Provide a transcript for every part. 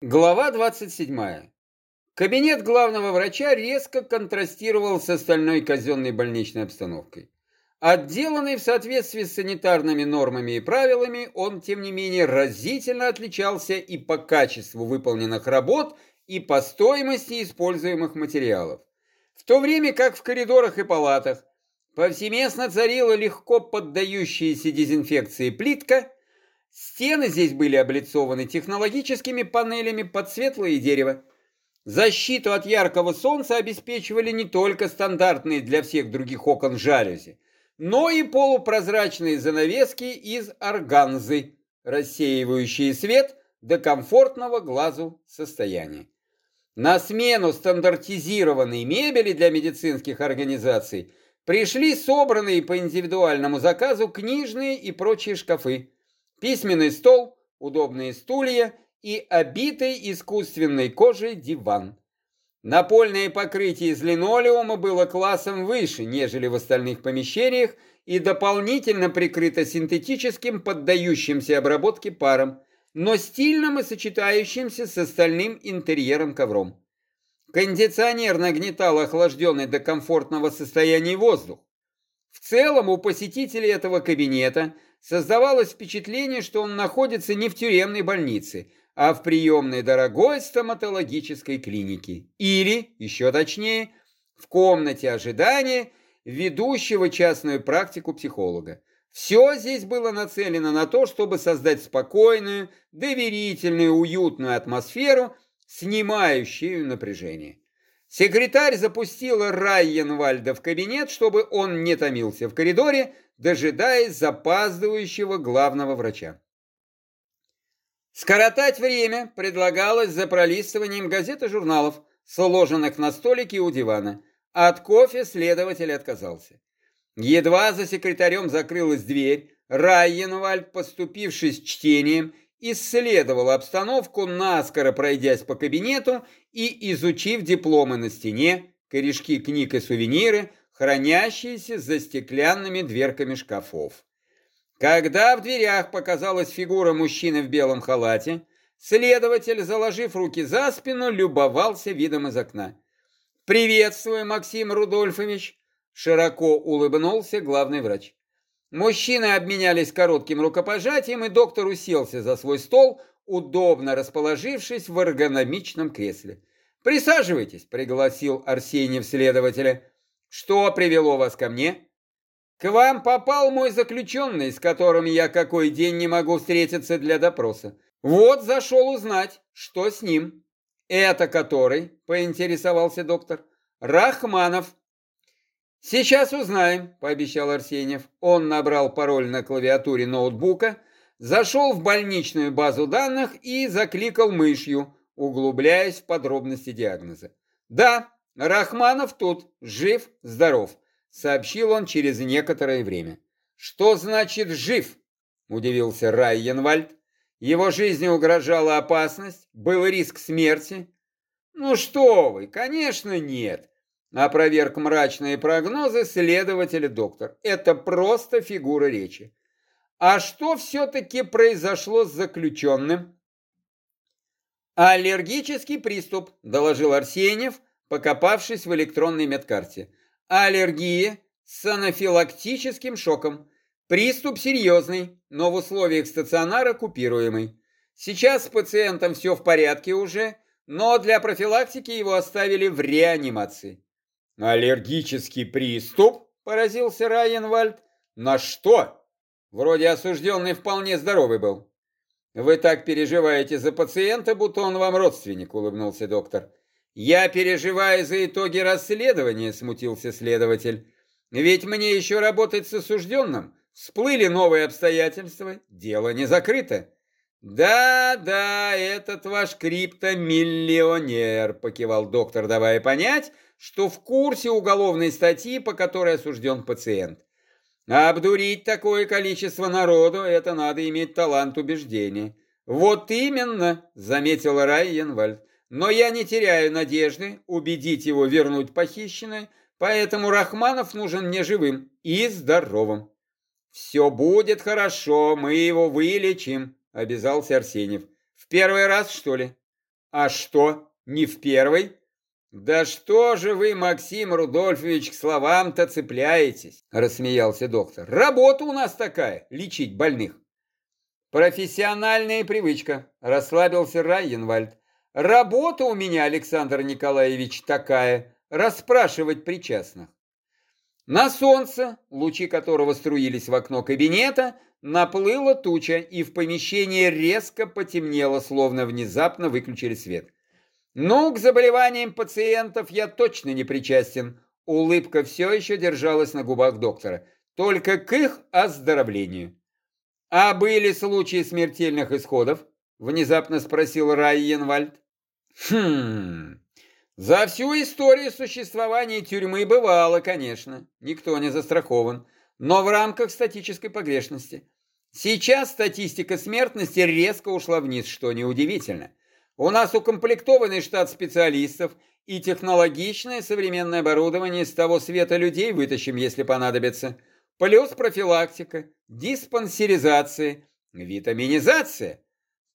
Глава 27. Кабинет главного врача резко контрастировал с остальной казенной больничной обстановкой. Отделанный в соответствии с санитарными нормами и правилами, он, тем не менее, разительно отличался и по качеству выполненных работ, и по стоимости используемых материалов. В то время как в коридорах и палатах повсеместно царила легко поддающаяся дезинфекции плитка, Стены здесь были облицованы технологическими панелями под светлое дерево. Защиту от яркого солнца обеспечивали не только стандартные для всех других окон жалюзи, но и полупрозрачные занавески из органзы, рассеивающие свет до комфортного глазу состояния. На смену стандартизированной мебели для медицинских организаций пришли собранные по индивидуальному заказу книжные и прочие шкафы письменный стол, удобные стулья и обитый искусственной кожей диван. Напольное покрытие из линолеума было классом выше, нежели в остальных помещениях, и дополнительно прикрыто синтетическим, поддающимся обработке паром, но стильным и сочетающимся с остальным интерьером ковром. Кондиционер нагнетал охлажденный до комфортного состояния воздух. В целом у посетителей этого кабинета – создавалось впечатление, что он находится не в тюремной больнице, а в приемной дорогой стоматологической клинике. Или, еще точнее, в комнате ожидания ведущего частную практику психолога. Все здесь было нацелено на то, чтобы создать спокойную, доверительную, уютную атмосферу, снимающую напряжение. Секретарь запустила Райенвальда в кабинет, чтобы он не томился в коридоре, дожидаясь запаздывающего главного врача. Скоротать время предлагалось за пролистыванием газет и журналов, сложенных на столике у дивана. От кофе следователь отказался. Едва за секретарем закрылась дверь, Райенвальд, поступившись чтением, исследовал обстановку, наскоро пройдясь по кабинету и изучив дипломы на стене, корешки книг и сувениры, хранящиеся за стеклянными дверками шкафов. Когда в дверях показалась фигура мужчины в белом халате, следователь, заложив руки за спину, любовался видом из окна. «Приветствую, Максим Рудольфович!» Широко улыбнулся главный врач. Мужчины обменялись коротким рукопожатием, и доктор уселся за свой стол, удобно расположившись в эргономичном кресле. «Присаживайтесь», — пригласил Арсеньев следователя. «Что привело вас ко мне?» «К вам попал мой заключенный, с которым я какой день не могу встретиться для допроса. Вот зашел узнать, что с ним». «Это который?» — поинтересовался доктор. «Рахманов», «Сейчас узнаем», — пообещал Арсеньев. Он набрал пароль на клавиатуре ноутбука, зашел в больничную базу данных и закликал мышью, углубляясь в подробности диагноза. «Да, Рахманов тут, жив, здоров», — сообщил он через некоторое время. «Что значит «жив»?» — удивился Райенвальд. «Его жизни угрожала опасность? Был риск смерти?» «Ну что вы, конечно, нет. Опроверг мрачные прогнозы следователя доктор. Это просто фигура речи. А что все-таки произошло с заключенным? Аллергический приступ, доложил Арсеньев, покопавшись в электронной медкарте. Аллергия с анафилактическим шоком. Приступ серьезный, но в условиях стационара купируемый. Сейчас с пациентом все в порядке уже, но для профилактики его оставили в реанимации. «Аллергический приступ?» – поразился Райенвальд. «На что? Вроде осужденный вполне здоровый был». «Вы так переживаете за пациента, будто он вам родственник», – улыбнулся доктор. «Я переживаю за итоги расследования», – смутился следователь. «Ведь мне еще работать с осужденным. Всплыли новые обстоятельства, дело не закрыто». «Да, да, этот ваш криптомиллионер», – покивал доктор, давая понять – что в курсе уголовной статьи, по которой осужден пациент. Обдурить такое количество народу – это надо иметь талант убеждения. Вот именно, заметил Райенвальд. Но я не теряю надежды убедить его вернуть похищенное, поэтому Рахманов нужен мне живым и здоровым. «Все будет хорошо, мы его вылечим», – обязался Арсеньев. «В первый раз, что ли?» А что, не в первый? Да что же вы, Максим Рудольфович, к словам-то цепляетесь? Рассмеялся доктор. Работа у нас такая, лечить больных. Профессиональная привычка, расслабился Райенвальд. Работа у меня, Александр Николаевич, такая, расспрашивать причастных. На солнце, лучи которого струились в окно кабинета, наплыла туча, и в помещении резко потемнело, словно внезапно выключили свет. Ну, к заболеваниям пациентов я точно не причастен. Улыбка все еще держалась на губах доктора. Только к их оздоровлению. А были случаи смертельных исходов? Внезапно спросил Райенвальд. Хм... За всю историю существования тюрьмы бывало, конечно. Никто не застрахован. Но в рамках статической погрешности. Сейчас статистика смертности резко ушла вниз, что неудивительно. У нас укомплектованный штат специалистов и технологичное современное оборудование с того света людей вытащим, если понадобится. Плюс профилактика, диспансеризация, витаминизация.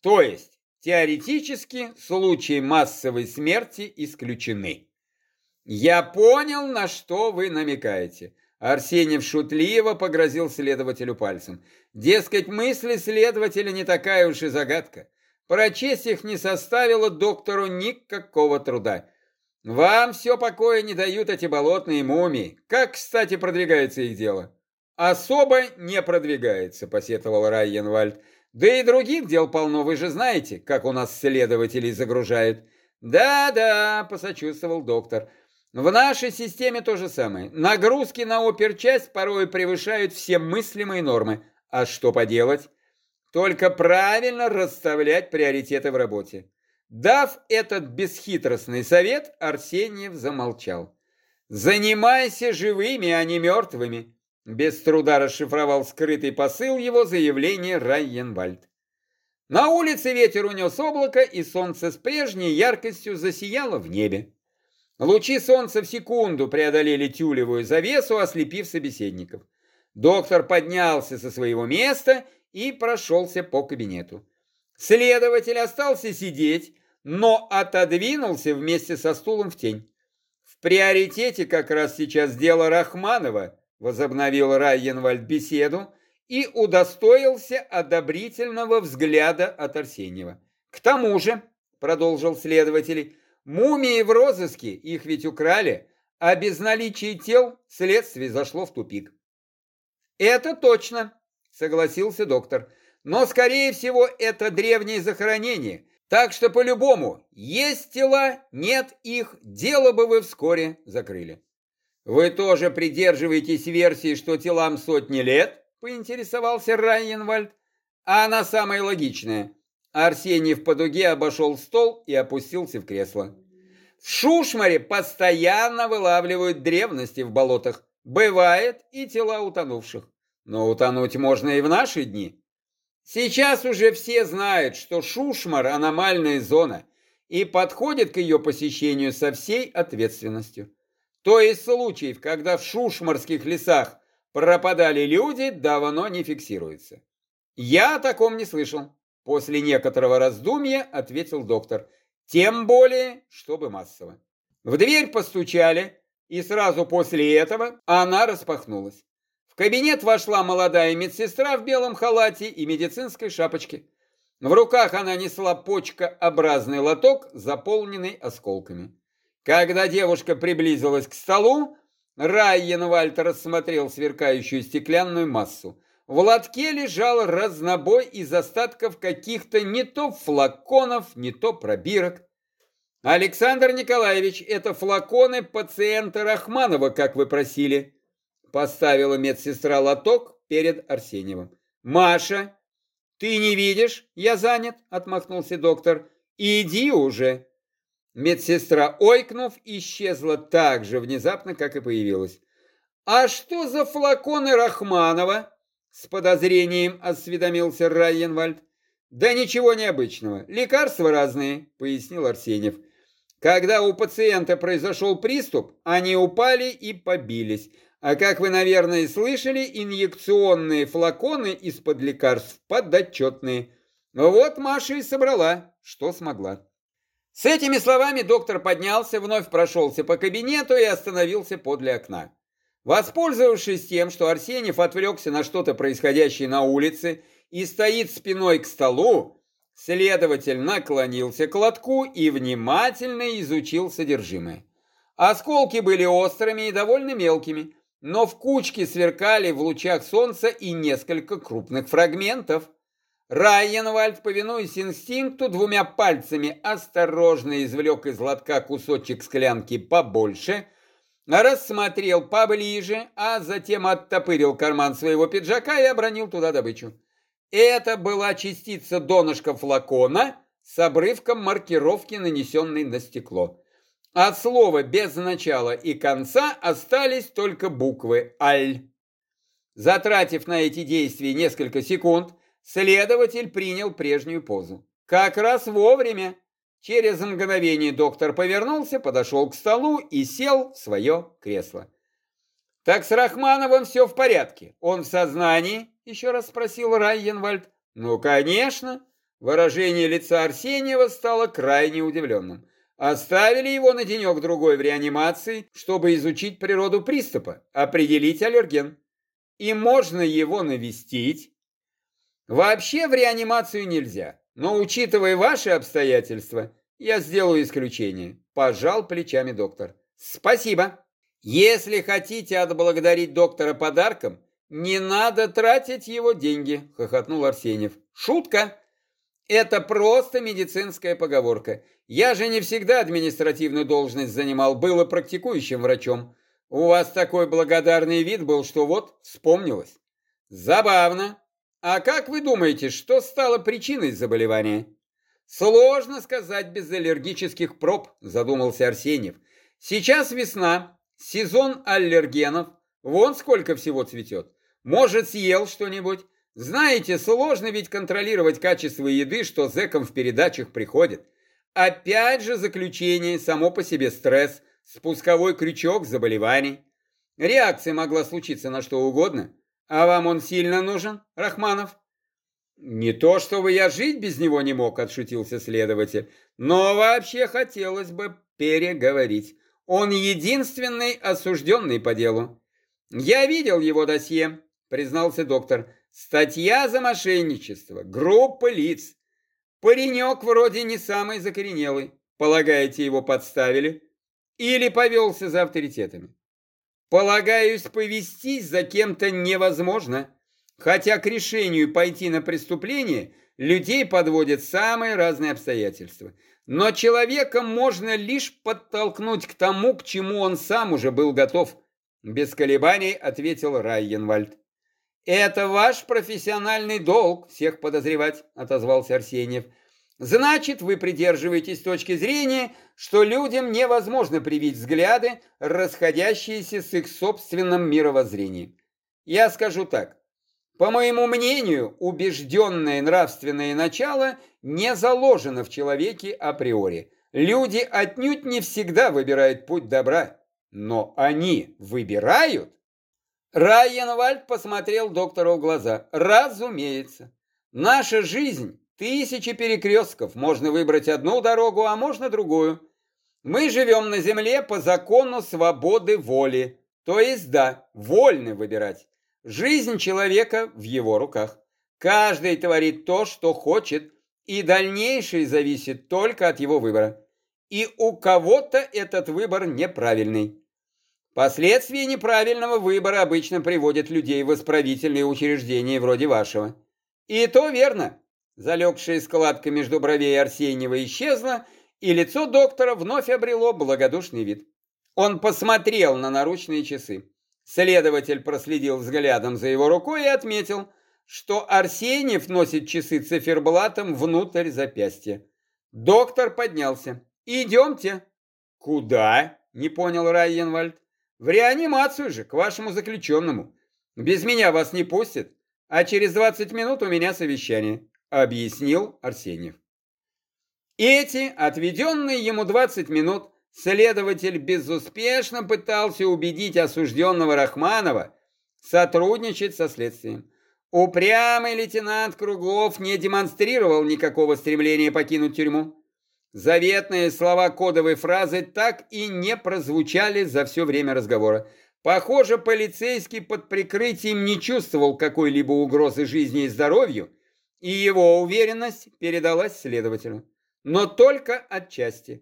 То есть, теоретически, случаи массовой смерти исключены. Я понял, на что вы намекаете. Арсеньев шутливо погрозил следователю пальцем. Дескать, мысли следователя не такая уж и загадка. Прочесть их не составило доктору никакого труда. Вам все покоя не дают эти болотные мумии. Как, кстати, продвигается их дело? Особо не продвигается, посетовал Райенвальд. Да и других дел полно, вы же знаете, как у нас следователей загружают. Да-да, посочувствовал доктор. В нашей системе то же самое. Нагрузки на оперчасть порой превышают все мыслимые нормы. А что поделать? Только правильно расставлять приоритеты в работе. Дав этот бесхитростный совет, Арсеньев замолчал. «Занимайся живыми, а не мертвыми», без труда расшифровал скрытый посыл его заявления Райенвальд. На улице ветер унес облако, и солнце с прежней яркостью засияло в небе. Лучи солнца в секунду преодолели тюлевую завесу, ослепив собеседников. Доктор поднялся со своего места и прошелся по кабинету. Следователь остался сидеть, но отодвинулся вместе со стулом в тень. В приоритете как раз сейчас дело Рахманова, возобновил Райенвальд беседу и удостоился одобрительного взгляда от Арсеньева. К тому же, продолжил следователь, мумии в розыске, их ведь украли, а без наличия тел следствие зашло в тупик. Это точно, согласился доктор. Но, скорее всего, это древние захоронения. Так что, по-любому, есть тела, нет их, дело бы вы вскоре закрыли. Вы тоже придерживаетесь версии, что телам сотни лет? Поинтересовался Райенвальд. А она самая логичная. Арсений по дуге обошел стол и опустился в кресло. В Шушмаре постоянно вылавливают древности в болотах. Бывает и тела утонувших. Но утонуть можно и в наши дни. Сейчас уже все знают, что Шушмар – аномальная зона и подходит к ее посещению со всей ответственностью. То есть случаев, когда в шушмарских лесах пропадали люди, давно не фиксируется. Я о таком не слышал. После некоторого раздумья ответил доктор. Тем более, чтобы массово. В дверь постучали, и сразу после этого она распахнулась. В кабинет вошла молодая медсестра в белом халате и медицинской шапочке. В руках она несла почкообразный лоток, заполненный осколками. Когда девушка приблизилась к столу, Райен Вальтер рассмотрел сверкающую стеклянную массу. В лотке лежал разнобой из остатков каких-то не то флаконов, не то пробирок. «Александр Николаевич, это флаконы пациента Рахманова, как вы просили», Поставила медсестра лоток перед Арсеньевым. «Маша, ты не видишь? Я занят», — отмахнулся доктор. «Иди уже». Медсестра, ойкнув, исчезла так же внезапно, как и появилась. «А что за флаконы Рахманова?» С подозрением осведомился Райенвальд. «Да ничего необычного. Лекарства разные», — пояснил Арсеньев. «Когда у пациента произошел приступ, они упали и побились. А как вы, наверное, слышали, инъекционные флаконы из-под лекарств подотчетные. Вот Маша и собрала, что смогла. С этими словами доктор поднялся, вновь прошелся по кабинету и остановился подле окна. Воспользовавшись тем, что Арсеньев отвлекся на что-то происходящее на улице и стоит спиной к столу, следователь наклонился к лотку и внимательно изучил содержимое. Осколки были острыми и довольно мелкими, но в кучке сверкали в лучах солнца и несколько крупных фрагментов. Райенвальд, повинуясь инстинкту, двумя пальцами осторожно извлек из лотка кусочек склянки побольше, рассмотрел поближе, а затем оттопырил карман своего пиджака и обронил туда добычу. Это была частица донышка флакона с обрывком маркировки, нанесенной на стекло. От слова без начала и конца остались только буквы «Аль». Затратив на эти действия несколько секунд, следователь принял прежнюю позу. Как раз вовремя. Через мгновение доктор повернулся, подошел к столу и сел в свое кресло. «Так с Рахмановым все в порядке. Он в сознании?» — еще раз спросил Райенвальд. «Ну, конечно». Выражение лица Арсеньева стало крайне удивленным. Оставили его на денек-другой в реанимации, чтобы изучить природу приступа, определить аллерген. И можно его навестить. Вообще в реанимацию нельзя, но учитывая ваши обстоятельства, я сделаю исключение. Пожал плечами доктор. Спасибо. Если хотите отблагодарить доктора подарком, не надо тратить его деньги, хохотнул Арсеньев. Шутка. Это просто медицинская поговорка. Я же не всегда административную должность занимал, был и практикующим врачом. У вас такой благодарный вид был, что вот вспомнилось. Забавно. А как вы думаете, что стало причиной заболевания? Сложно сказать без аллергических проб, задумался Арсеньев. Сейчас весна, сезон аллергенов. Вон сколько всего цветет. Может, съел что-нибудь? Знаете, сложно ведь контролировать качество еды, что зэкам в передачах приходит. Опять же заключение, само по себе стресс, спусковой крючок заболеваний. Реакция могла случиться на что угодно. А вам он сильно нужен, Рахманов? Не то, чтобы я жить без него не мог, отшутился следователь, но вообще хотелось бы переговорить. Он единственный осужденный по делу. Я видел его досье, признался доктор. Статья за мошенничество, группа лиц. Паренек вроде не самый закоренелый. Полагаете, его подставили? Или повелся за авторитетами? Полагаюсь, повестись за кем-то невозможно. Хотя к решению пойти на преступление людей подводят самые разные обстоятельства. Но человека можно лишь подтолкнуть к тому, к чему он сам уже был готов. Без колебаний ответил Райенвальд. «Это ваш профессиональный долг всех подозревать», — отозвался Арсеньев. «Значит, вы придерживаетесь точки зрения, что людям невозможно привить взгляды, расходящиеся с их собственным мировоззрением. Я скажу так. По моему мнению, убежденное нравственное начало не заложено в человеке априори. Люди отнюдь не всегда выбирают путь добра, но они выбирают Райенвальд посмотрел доктору в глаза. «Разумеется. Наша жизнь – тысячи перекрестков. Можно выбрать одну дорогу, а можно другую. Мы живем на земле по закону свободы воли. То есть, да, вольны выбирать. Жизнь человека в его руках. Каждый творит то, что хочет, и дальнейшее зависит только от его выбора. И у кого-то этот выбор неправильный. Последствия неправильного выбора обычно приводят людей в исправительные учреждения вроде вашего. И то верно. Залегшая складка между бровей Арсеньева исчезла, и лицо доктора вновь обрело благодушный вид. Он посмотрел на наручные часы. Следователь проследил взглядом за его рукой и отметил, что Арсеньев носит часы циферблатом внутрь запястья. Доктор поднялся. «Идемте». «Куда?» – не понял Райенвальд. В реанимацию же, к вашему заключенному. Без меня вас не пустят, а через 20 минут у меня совещание, объяснил Арсеньев. Эти, отведенные ему 20 минут, следователь безуспешно пытался убедить осужденного Рахманова сотрудничать со следствием. Упрямый лейтенант Круглов не демонстрировал никакого стремления покинуть тюрьму. Заветные слова кодовой фразы так и не прозвучали за все время разговора. Похоже, полицейский под прикрытием не чувствовал какой-либо угрозы жизни и здоровью, и его уверенность передалась следователю. Но только отчасти.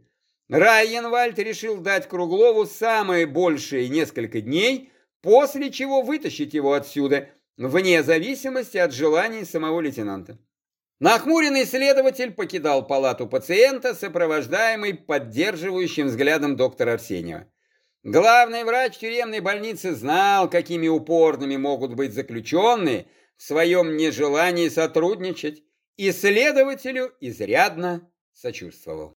Райенвальд решил дать Круглову самые большие несколько дней, после чего вытащить его отсюда, вне зависимости от желаний самого лейтенанта. Нахмуренный следователь покидал палату пациента, сопровождаемый поддерживающим взглядом доктора Арсеньева. Главный врач тюремной больницы знал, какими упорными могут быть заключенные в своем нежелании сотрудничать, и следователю изрядно сочувствовал.